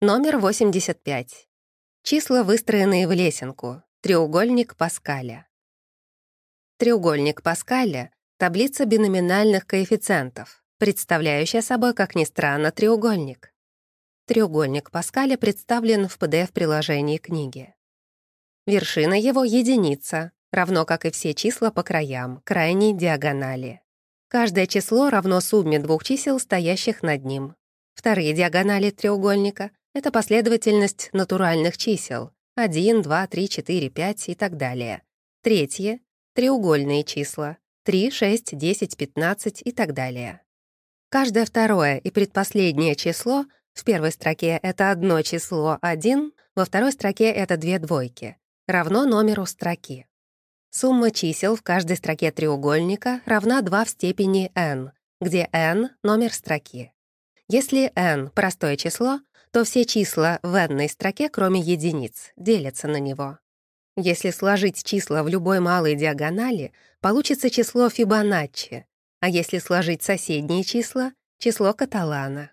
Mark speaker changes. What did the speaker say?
Speaker 1: Номер 85. Числа, выстроенные в лесенку. Треугольник Паскаля. Треугольник Паскаля — таблица биноминальных коэффициентов, представляющая собой, как ни странно, треугольник. Треугольник Паскаля представлен в PDF-приложении книги. Вершина его — единица, равно как и все числа по краям, крайней диагонали. Каждое число равно сумме двух чисел, стоящих над ним. Вторые диагонали треугольника — это последовательность натуральных чисел — 1, 2, 3, 4, 5 и так далее. Третье — треугольные числа — 3, 6, 10, 15 и так далее. Каждое второе и предпоследнее число в первой строке — это одно число 1, во второй строке — это две двойки, равно номеру строки. Сумма чисел в каждой строке треугольника равна 2 в степени n, где n — номер строки. Если n — простое число, то все числа в n строке, кроме единиц, делятся на него. Если сложить числа в любой малой диагонали, получится число Фибоначчи, а если сложить соседние числа — число Каталана.